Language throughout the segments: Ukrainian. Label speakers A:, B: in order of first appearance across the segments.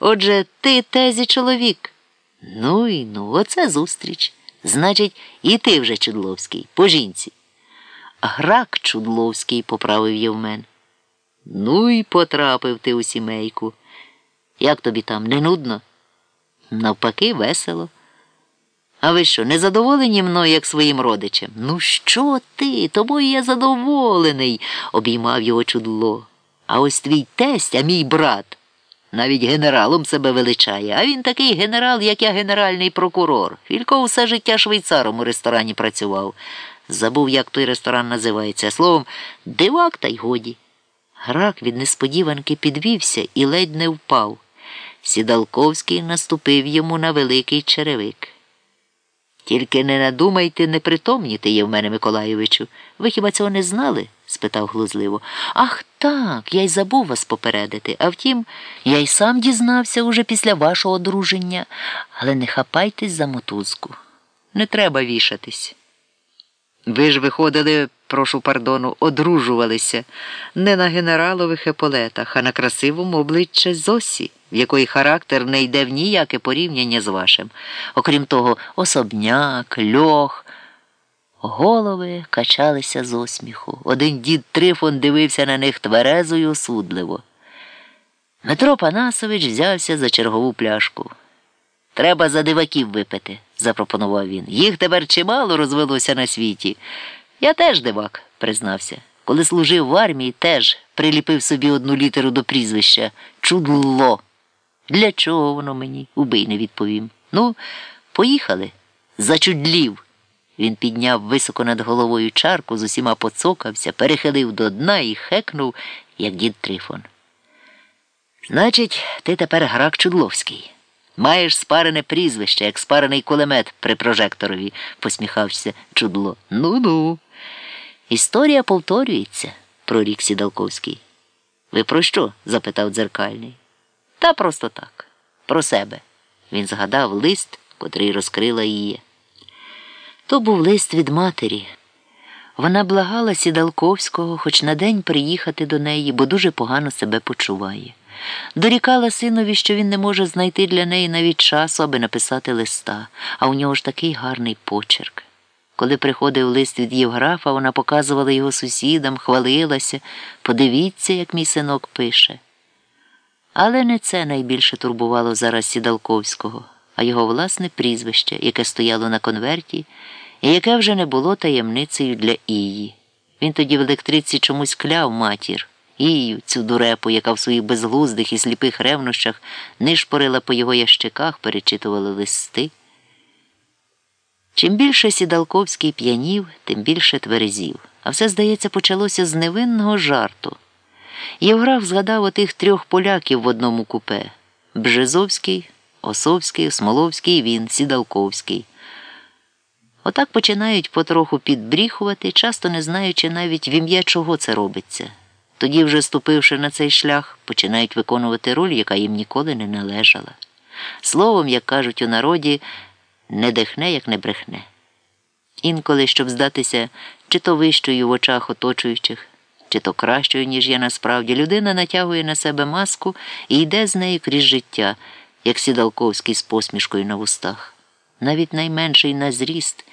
A: Отже, ти тезі чоловік. Ну і ну, оце зустріч. Значить, і ти вже Чудловський, по жінці. Грак Чудловський, поправив Євмен. Ну і потрапив ти у сімейку. Як тобі там, не нудно? Навпаки, весело. А ви що, не задоволені мною, як своїм родичем? Ну, що ти? Тобою я задоволений, обіймав його чудло. А ось твій тесть, а мій брат. Навіть генералом себе величає, а він такий генерал, як я генеральний прокурор. Філько все життя швейцаром у ресторані працював. Забув, як той ресторан називається. Словом, дивак та й годі. Грак від несподіванки підвівся і ледь не впав. Сідалковський наступив йому на великий черевик. Тільки не надумайте непритомніти, Євмене Миколайовичу. Ви хіба цього не знали? Спитав глузливо. Ах так, я й забув вас попередити. А втім, я й сам дізнався уже після вашого одруження, але не хапайтесь за мотузку. Не треба вішатись. Ви ж виходили, прошу пардону, одружувалися не на генералових еполетах, а на красивому обличчя Зосі, в якої характер не йде в ніяке порівняння з вашим. Окрім того, особняк, льох. Голови качалися з осміху. Один дід Трифон дивився на них тверезо й осудливо. Дмитро Панасович взявся за чергову пляшку. Треба за диваків випити, запропонував він. Їх тепер чимало розвелося на світі. Я теж дивак, признався. Коли служив в армії, теж приліпив собі одну літеру до прізвища Чудло. Для чого воно мені? Убий не відповім. Ну, поїхали. Зачудлів. Він підняв високо над головою чарку, з усіма поцокався, перехилив до дна і хекнув, як дід Трифон. Значить, ти тепер грак Чудловський. Маєш спарене прізвище, як спарений кулемет при прожекторові, посміхався чудло. Ну ну. Історія повторюється, прорік Сідалковський. Ви про що? запитав дзеркальний. Та просто так. Про себе. Він згадав лист, котрий розкрила її. То був лист від матері. Вона благала Сідалковського хоч на день приїхати до неї, бо дуже погано себе почуває. Дорікала синові, що він не може знайти для неї навіть часу, аби написати листа, а у нього ж такий гарний почерк. Коли приходив лист від Євграфа, вона показувала його сусідам, хвалилася подивіться, як мій синок пише. Але не це найбільше турбувало зараз Сідалковського, а його власне прізвище, яке стояло на конверті, і яке вже не було таємницею для Ії. Він тоді в електриці чомусь кляв матір. Ію, цю дурепу, яка в своїх безглуздих і сліпих ревнощах нишпорила по його ящиках, перечитувала листи. Чим більше сідалковський п'янів, тим більше тверезів. А все, здається, почалося з невинного жарту. Євграф згадав отих трьох поляків в одному купе Бжезовський, Осовський, Смоловський він, Сідалковський. Отак починають потроху підбріхувати, часто не знаючи навіть в ім'я чого це робиться. Тоді, вже ступивши на цей шлях, починають виконувати роль, яка їм ніколи не належала. Словом, як кажуть у народі, не дихне, як не брехне. Інколи, щоб здатися чи то вищою в очах оточуючих, чи то кращою, ніж є насправді, людина натягує на себе маску і йде з нею крізь життя, як сідалковський з посмішкою на вустах. Навіть найменший на зріст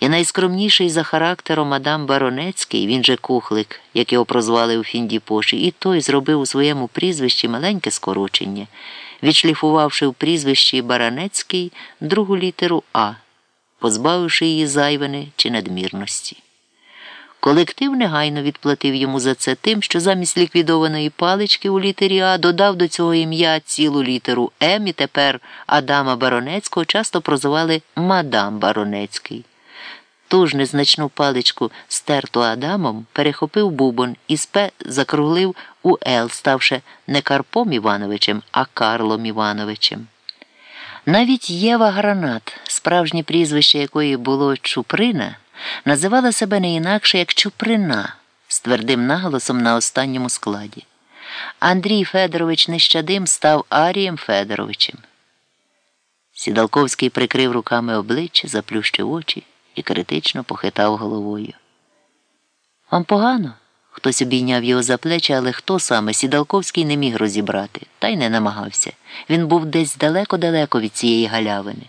A: і найскромніший за характером Адам Баронецький, він же кухлик, як його прозвали у Фіндіпоші, і той зробив у своєму прізвищі маленьке скорочення, відшліфувавши в прізвищі Баранецький другу літеру А, позбавивши її зайвини чи надмірності. Колектив негайно відплатив йому за це тим, що замість ліквідованої палички у літері А додав до цього ім'я цілу літеру М і тепер Адама Баронецького часто прозивали Мадам Баронецький. Ту ж незначну паличку, стерту Адамом, перехопив бубон і спе закруглив у Л, ставши не Карпом Івановичем, а Карлом Івановичем. Навіть Єва Гранат, справжнє прізвище якої було Чуприна, називала себе не інакше як Чуприна з твердим наголосом на останньому складі. Андрій Федорович Нещадим став Арієм Федоровичем. Сідалковський прикрив руками обличчя, заплющив очі і критично похитав головою. Вам погано? Хтось обійняв його за плечі, але хто саме Сідалковський не міг розібрати, та й не намагався. Він був десь далеко-далеко від цієї галявини.